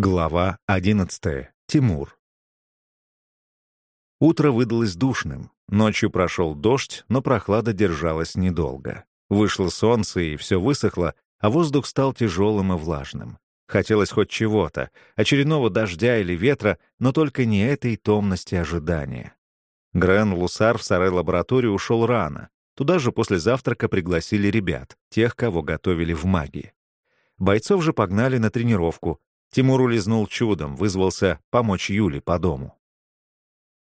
Глава 11. Тимур. Утро выдалось душным. Ночью прошел дождь, но прохлада держалась недолго. Вышло солнце, и все высохло, а воздух стал тяжелым и влажным. Хотелось хоть чего-то, очередного дождя или ветра, но только не этой томности ожидания. Грен Лусар в сарай-лабораторию ушел рано. Туда же после завтрака пригласили ребят, тех, кого готовили в магии. Бойцов же погнали на тренировку, Тимур улизнул чудом, вызвался помочь Юле по дому.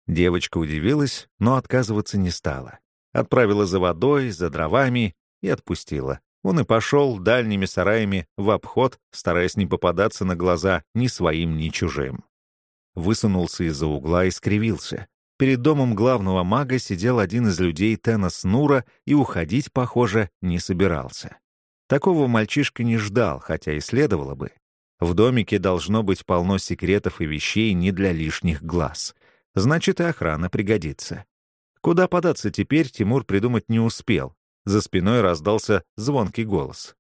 Девочка удивилась, но отказываться не стала. Отправила за водой, за дровами и отпустила. Он и пошел дальними сараями в обход, стараясь не попадаться на глаза ни своим, ни чужим. Высунулся из-за угла и скривился. Перед домом главного мага сидел один из людей Теннес Нура и уходить, похоже, не собирался. Такого мальчишка не ждал, хотя и следовало бы. В домике должно быть полно секретов и вещей не для лишних глаз. Значит, и охрана пригодится. Куда податься теперь, Тимур придумать не успел. За спиной раздался звонкий голос.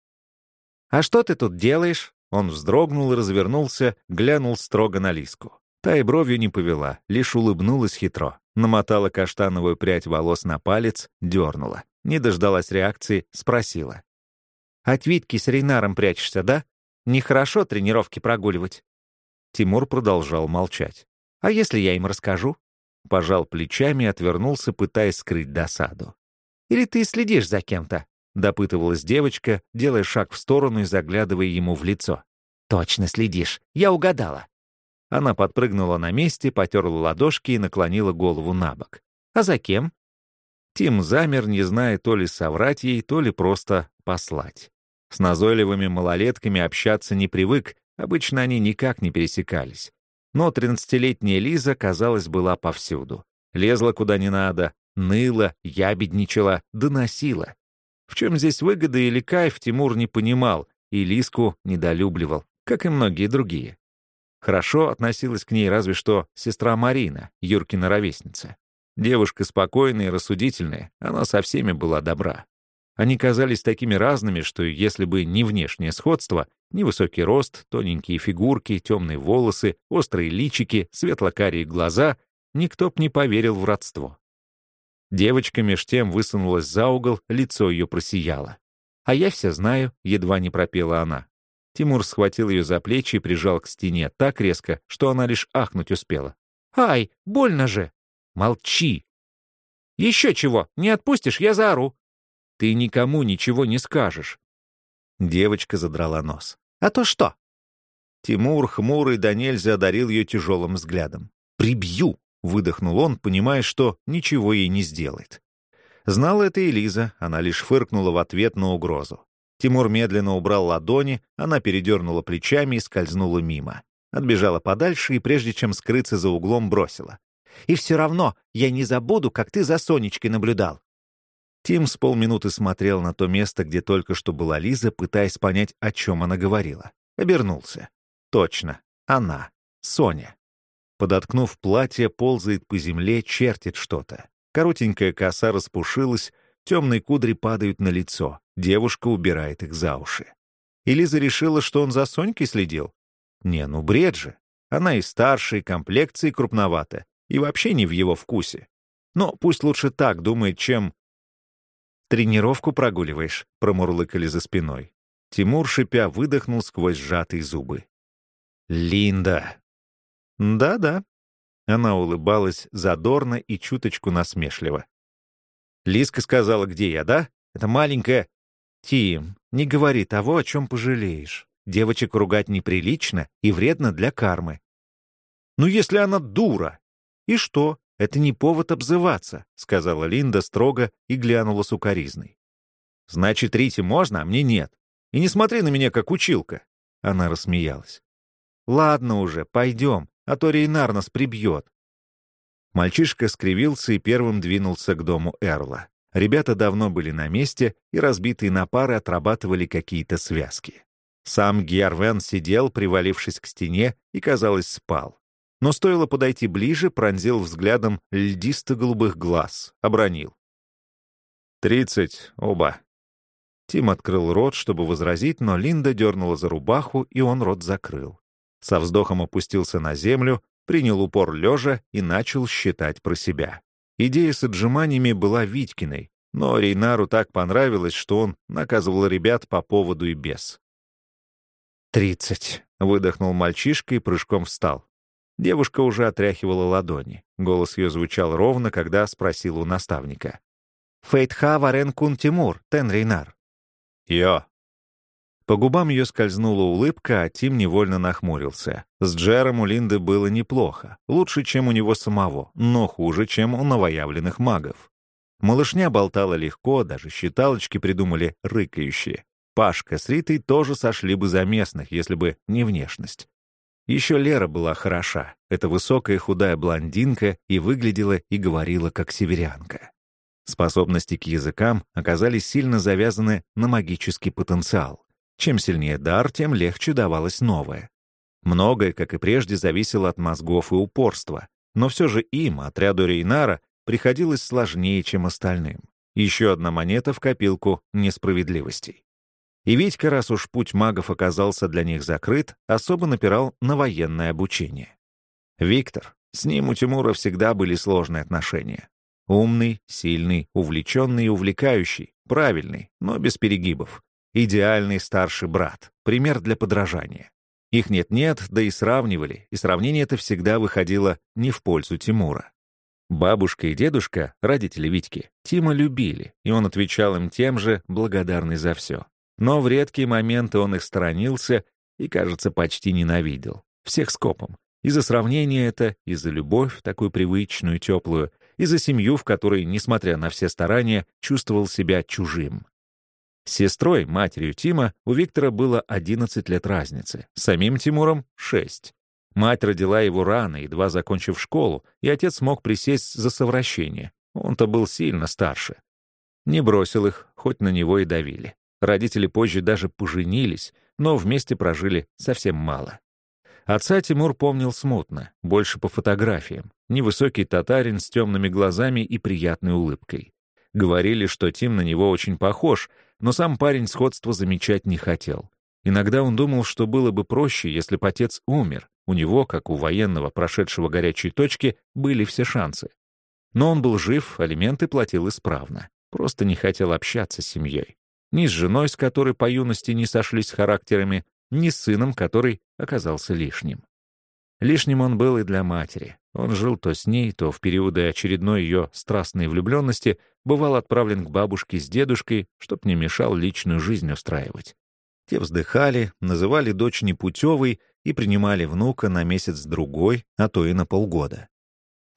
«А что ты тут делаешь?» Он вздрогнул и развернулся, глянул строго на Лиску. Та и бровью не повела, лишь улыбнулась хитро. Намотала каштановую прядь волос на палец, дернула. Не дождалась реакции, спросила. «От Витки с Рейнаром прячешься, да?» Нехорошо тренировки прогуливать». Тимур продолжал молчать. «А если я им расскажу?» Пожал плечами и отвернулся, пытаясь скрыть досаду. «Или ты следишь за кем-то?» — допытывалась девочка, делая шаг в сторону и заглядывая ему в лицо. «Точно следишь. Я угадала». Она подпрыгнула на месте, потерла ладошки и наклонила голову на бок. «А за кем?» Тим замер, не зная то ли соврать ей, то ли просто послать. С назойливыми малолетками общаться не привык, обычно они никак не пересекались. Но тринадцатилетняя Лиза, казалось, была повсюду. Лезла куда не надо, ныла, ябедничала, доносила. В чем здесь выгода или кайф, Тимур не понимал, и Лиску недолюбливал, как и многие другие. Хорошо относилась к ней разве что сестра Марина, Юркина ровесница. Девушка спокойная и рассудительная, она со всеми была добра. Они казались такими разными, что если бы не внешнее сходство, невысокий рост, тоненькие фигурки, темные волосы, острые личики, светло-карие глаза, никто б не поверил в родство. Девочка меж тем высунулась за угол, лицо ее просияло. «А я все знаю», — едва не пропела она. Тимур схватил ее за плечи и прижал к стене так резко, что она лишь ахнуть успела. «Ай, больно же!» «Молчи!» «Еще чего! Не отпустишь, я заору!» Ты никому ничего не скажешь». Девочка задрала нос. «А то что?» Тимур, хмурый да нельзя, одарил ее тяжелым взглядом. «Прибью!» — выдохнул он, понимая, что ничего ей не сделает. Знала это и Лиза, она лишь фыркнула в ответ на угрозу. Тимур медленно убрал ладони, она передернула плечами и скользнула мимо. Отбежала подальше и, прежде чем скрыться за углом, бросила. «И все равно я не забуду, как ты за Сонечкой наблюдал. Тим с полминуты смотрел на то место, где только что была Лиза, пытаясь понять, о чем она говорила. Обернулся. Точно. Она. Соня. Подоткнув платье, ползает по земле, чертит что-то. Коротенькая коса распушилась, темные кудри падают на лицо. Девушка убирает их за уши. И Лиза решила, что он за Сонькой следил. Не, ну бред же. Она и старше, и комплекции крупновата, и вообще не в его вкусе. Но пусть лучше так думает, чем «Тренировку прогуливаешь», — промурлыкали за спиной. Тимур, шипя, выдохнул сквозь сжатые зубы. «Линда!» «Да-да». Она улыбалась задорно и чуточку насмешливо. «Лиска сказала, где я, да? Это маленькая...» «Тим, не говори того, о чем пожалеешь. Девочек ругать неприлично и вредно для кармы». «Ну, если она дура!» «И что? «Это не повод обзываться», — сказала Линда строго и глянула сукоризной. «Значит, Рите можно, а мне нет. И не смотри на меня, как училка». Она рассмеялась. «Ладно уже, пойдем, а то Рейнар нас прибьет». Мальчишка скривился и первым двинулся к дому Эрла. Ребята давно были на месте и, разбитые на пары, отрабатывали какие-то связки. Сам Гьярвен сидел, привалившись к стене, и, казалось, спал. Но стоило подойти ближе, пронзил взглядом льдисто-голубых глаз, обронил. «Тридцать, оба». Тим открыл рот, чтобы возразить, но Линда дернула за рубаху, и он рот закрыл. Со вздохом опустился на землю, принял упор лежа и начал считать про себя. Идея с отжиманиями была Витькиной, но Рейнару так понравилось, что он наказывал ребят по поводу и без. «Тридцать», — выдохнул мальчишка и прыжком встал. Девушка уже отряхивала ладони. Голос ее звучал ровно, когда спросил у наставника. «Фейтха варен кун Тимур, тен Рейнар». «Йо». По губам ее скользнула улыбка, а Тим невольно нахмурился. С Джером у Линды было неплохо. Лучше, чем у него самого, но хуже, чем у новоявленных магов. Малышня болтала легко, даже считалочки придумали рыкающие. Пашка с Ритой тоже сошли бы за местных, если бы не внешность. Еще Лера была хороша. Это высокая худая блондинка и выглядела и говорила как северянка. Способности к языкам оказались сильно завязаны на магический потенциал. Чем сильнее дар, тем легче давалось новое. Многое, как и прежде, зависело от мозгов и упорства. Но все же им, отряду Рейнара, приходилось сложнее, чем остальным. Еще одна монета в копилку несправедливостей. И Витька, раз уж путь магов оказался для них закрыт, особо напирал на военное обучение. Виктор. С ним у Тимура всегда были сложные отношения. Умный, сильный, увлеченный и увлекающий, правильный, но без перегибов. Идеальный старший брат, пример для подражания. Их нет-нет, да и сравнивали, и сравнение это всегда выходило не в пользу Тимура. Бабушка и дедушка, родители Витьки, Тима любили, и он отвечал им тем же, благодарный за все. Но в редкие моменты он их сторонился и, кажется, почти ненавидел. Всех скопом. И за сравнение это, и за любовь, такую привычную, теплую, и за семью, в которой, несмотря на все старания, чувствовал себя чужим. С сестрой, матерью Тима, у Виктора было 11 лет разницы, самим Тимуром — 6. Мать родила его рано, едва закончив школу, и отец смог присесть за совращение. Он-то был сильно старше. Не бросил их, хоть на него и давили. Родители позже даже поженились, но вместе прожили совсем мало. Отца Тимур помнил смутно, больше по фотографиям. Невысокий татарин с темными глазами и приятной улыбкой. Говорили, что Тим на него очень похож, но сам парень сходство замечать не хотел. Иногда он думал, что было бы проще, если бы отец умер. У него, как у военного, прошедшего горячей точки, были все шансы. Но он был жив, алименты платил исправно. Просто не хотел общаться с семьей. Ни с женой, с которой по юности не сошлись характерами, ни с сыном, который оказался лишним. Лишним он был и для матери. Он жил то с ней, то в периоды очередной ее страстной влюбленности бывал отправлен к бабушке с дедушкой, чтоб не мешал личную жизнь устраивать. Те вздыхали, называли дочь непутевой и принимали внука на месяц-другой, а то и на полгода.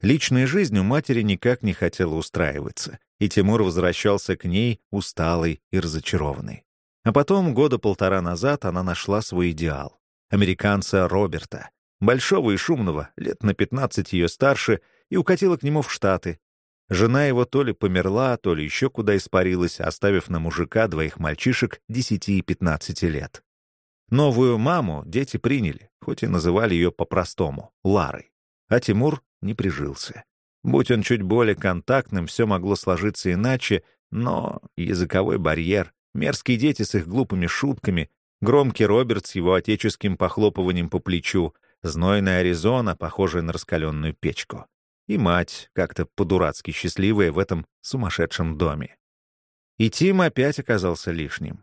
Личная жизнь у матери никак не хотела устраиваться, и Тимур возвращался к ней усталый и разочарованный. А потом, года полтора назад, она нашла свой идеал — американца Роберта, большого и шумного, лет на 15 ее старше, и укатила к нему в Штаты. Жена его то ли померла, то ли еще куда испарилась, оставив на мужика двоих мальчишек 10 и 15 лет. Новую маму дети приняли, хоть и называли ее по-простому — Ларой. А Тимур не прижился. Будь он чуть более контактным, все могло сложиться иначе, но языковой барьер, мерзкие дети с их глупыми шутками, громкий Роберт с его отеческим похлопыванием по плечу, знойная Аризона, похожая на раскаленную печку. И мать, как-то по-дурацки счастливая в этом сумасшедшем доме. И Тим опять оказался лишним.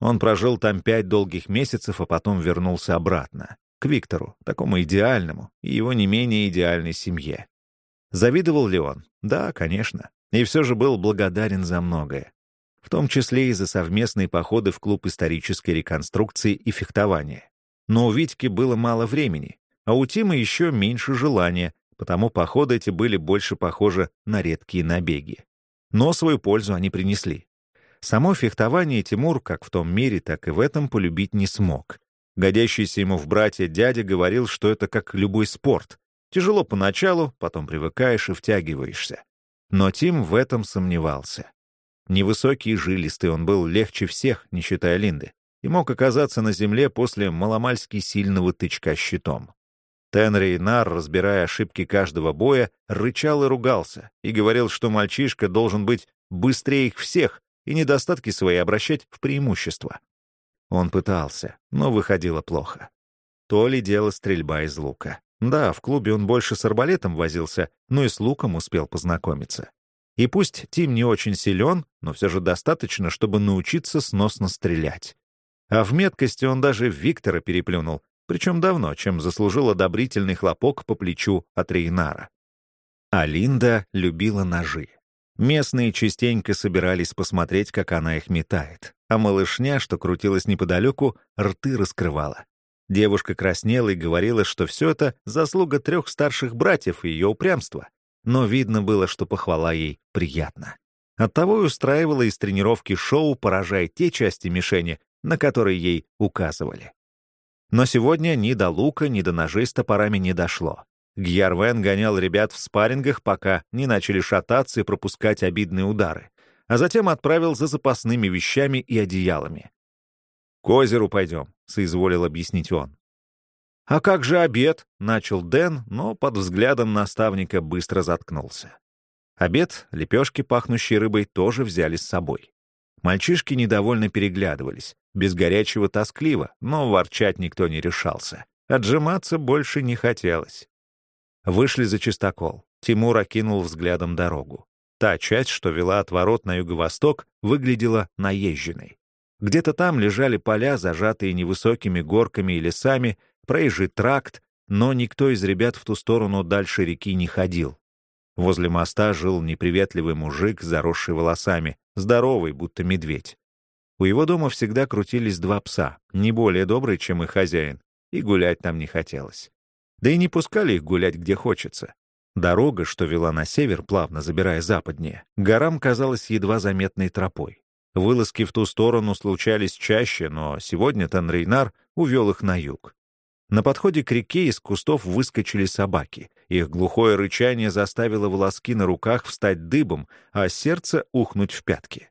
Он прожил там пять долгих месяцев, а потом вернулся обратно к Виктору, такому идеальному, и его не менее идеальной семье. Завидовал ли он? Да, конечно. И все же был благодарен за многое. В том числе и за совместные походы в клуб исторической реконструкции и фехтования. Но у Витьки было мало времени, а у Тима еще меньше желания, потому походы эти были больше похожи на редкие набеги. Но свою пользу они принесли. Само фехтование Тимур как в том мире, так и в этом полюбить не смог. Годящийся ему в братья дядя говорил, что это как любой спорт. Тяжело поначалу, потом привыкаешь и втягиваешься. Но Тим в этом сомневался. Невысокий и жилистый он был легче всех, не считая Линды, и мог оказаться на земле после маломальски сильного тычка щитом. Тенри Нар, разбирая ошибки каждого боя, рычал и ругался, и говорил, что мальчишка должен быть быстрее их всех и недостатки свои обращать в преимущество. Он пытался, но выходило плохо. то ли дело стрельба из лука. Да, в клубе он больше с арбалетом возился, но и с луком успел познакомиться. И пусть Тим не очень силен, но все же достаточно, чтобы научиться сносно стрелять. А в меткости он даже Виктора переплюнул, причем давно, чем заслужил одобрительный хлопок по плечу от Рейнара. А Линда любила ножи. Местные частенько собирались посмотреть, как она их метает, а малышня, что крутилась неподалеку, рты раскрывала. Девушка краснела и говорила, что все это заслуга трех старших братьев и ее упрямства. Но видно было, что похвала ей приятна. Оттого и устраивала из тренировки шоу, поражая те части мишени, на которые ей указывали. Но сегодня ни до лука, ни до ножей с топорами не дошло. Гьярвен гонял ребят в спаррингах, пока не начали шататься и пропускать обидные удары, а затем отправил за запасными вещами и одеялами. «К озеру пойдем», — соизволил объяснить он. «А как же обед?» — начал Дэн, но под взглядом наставника быстро заткнулся. Обед, лепешки, пахнущие рыбой, тоже взяли с собой. Мальчишки недовольно переглядывались, без горячего тоскливо, но ворчать никто не решался. Отжиматься больше не хотелось. Вышли за чистокол. Тимур окинул взглядом дорогу. Та часть, что вела от ворот на юго-восток, выглядела наезженной. Где-то там лежали поля, зажатые невысокими горками и лесами, проезжий тракт, но никто из ребят в ту сторону дальше реки не ходил. Возле моста жил неприветливый мужик, заросший волосами, здоровый, будто медведь. У его дома всегда крутились два пса, не более добрые, чем их хозяин, и гулять там не хотелось. Да и не пускали их гулять где хочется. Дорога, что вела на север, плавно забирая западнее, горам казалась едва заметной тропой. Вылазки в ту сторону случались чаще, но сегодня Танрейнар увел их на юг. На подходе к реке из кустов выскочили собаки. Их глухое рычание заставило волоски на руках встать дыбом, а сердце ухнуть в пятки.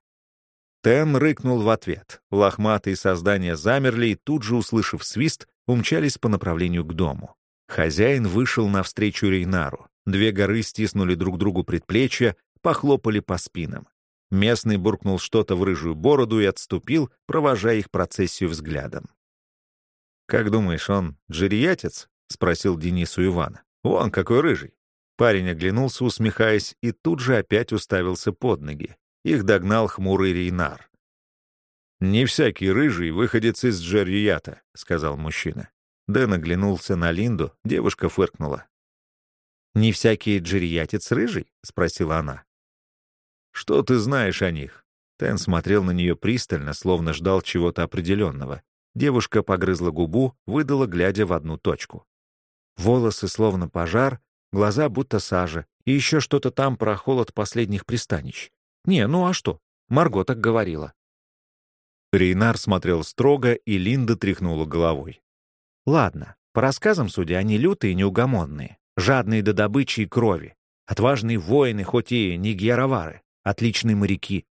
Тен рыкнул в ответ. Лохматые создания замерли и тут же, услышав свист, умчались по направлению к дому. Хозяин вышел навстречу Рейнару. Две горы стиснули друг другу предплечья, похлопали по спинам. Местный буркнул что-то в рыжую бороду и отступил, провожая их процессию взглядом. «Как думаешь, он джериятец?» — спросил Денис у Ивана. «Вон какой рыжий!» Парень оглянулся, усмехаясь, и тут же опять уставился под ноги. Их догнал хмурый Рейнар. «Не всякий рыжий выходец из Джеррията», — сказал мужчина. Дэн оглянулся на Линду, девушка фыркнула. «Не всякий джерриятец рыжий?» — спросила она. «Что ты знаешь о них?» Тен смотрел на нее пристально, словно ждал чего-то определенного. Девушка погрызла губу, выдала, глядя в одну точку. Волосы словно пожар, глаза будто сажа, и еще что-то там про холод последних пристанищ. «Не, ну а что? Марго так говорила». Рейнар смотрел строго, и Линда тряхнула головой. «Ладно, по рассказам судя, они лютые и неугомонные, жадные до добычи и крови, отважные воины, хоть и не гьяровары, отличные моряки.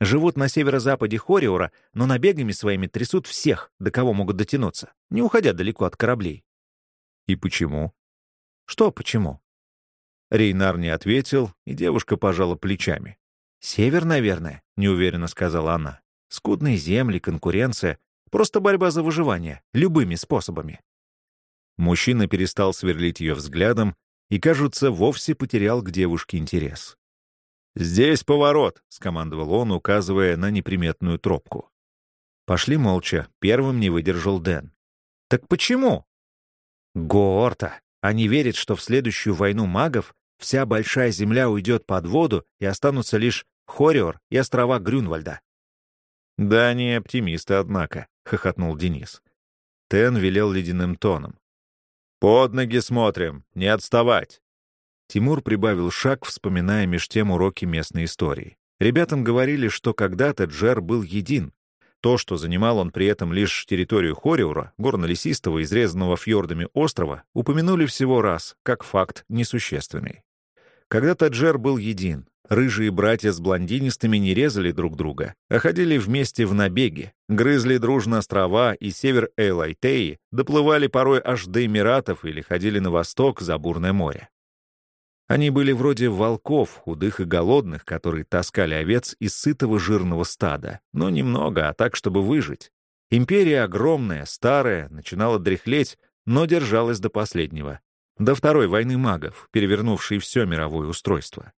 Живут на северо-западе Хориора, но набегами своими трясут всех, до кого могут дотянуться, не уходя далеко от кораблей». «И почему?» «Что почему?» Рейнар не ответил, и девушка пожала плечами. «Север, наверное», — неуверенно сказала она. «Скудные земли, конкуренция, просто борьба за выживание, любыми способами». Мужчина перестал сверлить ее взглядом и, кажется, вовсе потерял к девушке интерес. «Здесь поворот», — скомандовал он, указывая на неприметную тропку. Пошли молча, первым не выдержал Дэн. «Так почему?» «Горта! Они верят, что в следующую войну магов вся большая земля уйдет под воду и останутся лишь Хориор и острова Грюнвальда. «Да, не оптимисты, однако», — хохотнул Денис. Тен велел ледяным тоном. «Под ноги смотрим, не отставать!» Тимур прибавил шаг, вспоминая меж тем уроки местной истории. Ребятам говорили, что когда-то Джер был един. То, что занимал он при этом лишь территорию Хориура, горно-лесистого, изрезанного фьордами острова, упомянули всего раз, как факт несущественный. Когда-то Джер был един, Рыжие братья с блондинистыми не резали друг друга, а ходили вместе в набеги, грызли дружно острова и север Эйлайтеи, доплывали порой аж до Эмиратов или ходили на восток за бурное море. Они были вроде волков, худых и голодных, которые таскали овец из сытого жирного стада, но немного, а так, чтобы выжить. Империя огромная, старая, начинала дряхлеть, но держалась до последнего. До Второй войны магов, перевернувшей все мировое устройство.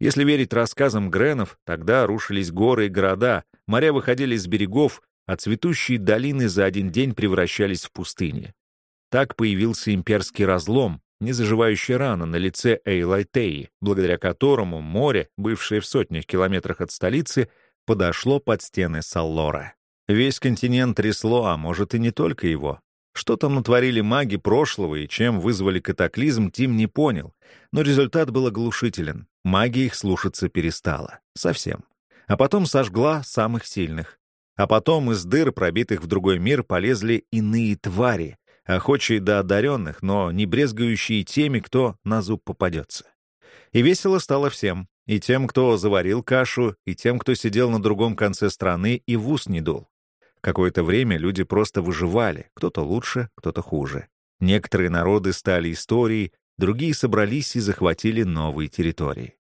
Если верить рассказам Гренов, тогда рушились горы и города, моря выходили с берегов, а цветущие долины за один день превращались в пустыни. Так появился имперский разлом, незаживающая рана на лице Эйлайтеи, благодаря которому море, бывшее в сотнях километрах от столицы, подошло под стены Саллора. Весь континент трясло, а может и не только его. Что там натворили маги прошлого и чем вызвали катаклизм, Тим не понял. Но результат был оглушителен. Магия их слушаться перестала. Совсем. А потом сожгла самых сильных. А потом из дыр, пробитых в другой мир, полезли иные твари, охочие до одаренных, но не брезгающие теми, кто на зуб попадется. И весело стало всем. И тем, кто заварил кашу, и тем, кто сидел на другом конце страны и в ус не дул. Какое-то время люди просто выживали, кто-то лучше, кто-то хуже. Некоторые народы стали историей, другие собрались и захватили новые территории.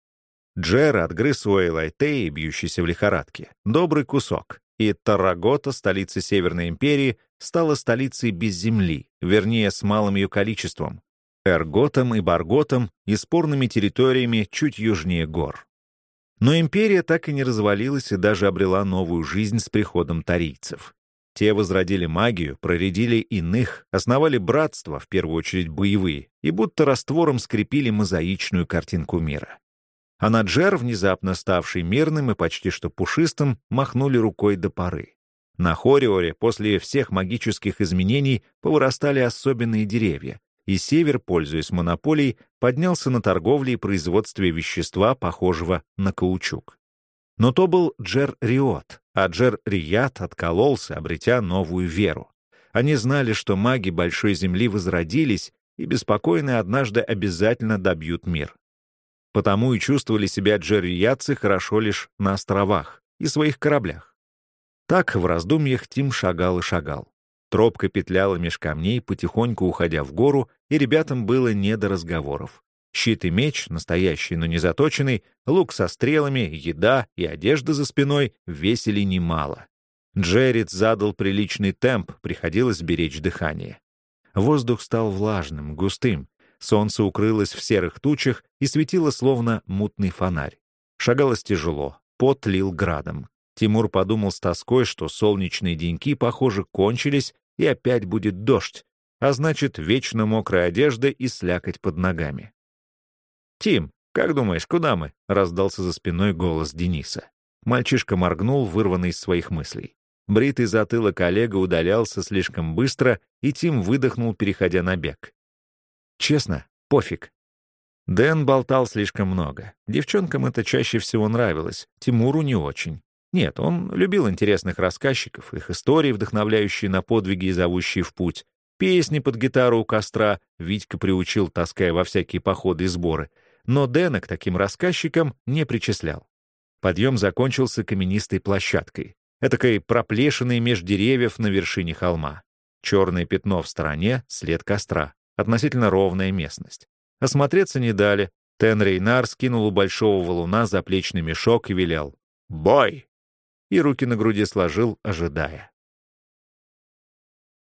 Джер отгрыз у Эйлайтеи, бьющейся в лихорадке, добрый кусок, и Таррагота, столица Северной империи, стала столицей без земли, вернее, с малым ее количеством, Эрготом и Барготом и спорными территориями чуть южнее гор. Но империя так и не развалилась и даже обрела новую жизнь с приходом тарийцев. Те возродили магию, проредили иных, основали братства, в первую очередь боевые, и будто раствором скрепили мозаичную картинку мира. А Наджер, внезапно ставший мирным и почти что пушистым, махнули рукой до поры. На Хориоре после всех магических изменений повырастали особенные деревья, и Север, пользуясь монополией, поднялся на торговле и производстве вещества, похожего на каучук. Но то был Джер-Риот, а Джер-Рият откололся, обретя новую веру. Они знали, что маги Большой Земли возродились и беспокойно однажды обязательно добьют мир. Потому и чувствовали себя джерриятцы хорошо лишь на островах и своих кораблях. Так в раздумьях Тим шагал и шагал. Тропка петляла меж камней, потихоньку уходя в гору, и ребятам было не до разговоров. Щит и меч, настоящий, но не заточенный, лук со стрелами, еда и одежда за спиной весили немало. Джеррит задал приличный темп, приходилось беречь дыхание. Воздух стал влажным, густым. Солнце укрылось в серых тучах и светило словно мутный фонарь. Шагалось тяжело, пот лил градом. Тимур подумал с тоской, что солнечные деньки, похоже, кончились, и опять будет дождь, а значит, вечно мокрая одежда и слякоть под ногами. «Тим, как думаешь, куда мы?» — раздался за спиной голос Дениса. Мальчишка моргнул, вырванный из своих мыслей. Бритый затылок Олега удалялся слишком быстро, и Тим выдохнул, переходя на бег. «Честно, пофиг». Дэн болтал слишком много. Девчонкам это чаще всего нравилось, Тимуру не очень. Нет, он любил интересных рассказчиков, их истории, вдохновляющие на подвиги и зовущие в путь. Песни под гитару у костра Витька приучил, таская во всякие походы и сборы. Но Дэна к таким рассказчикам не причислял. Подъем закончился каменистой площадкой, этакой проплешиной меж деревьев на вершине холма. Черное пятно в стороне — след костра, относительно ровная местность. Осмотреться не дали. Тен Рейнар скинул у большого валуна заплечный мешок и велел. «Бой!» и руки на груди сложил, ожидая.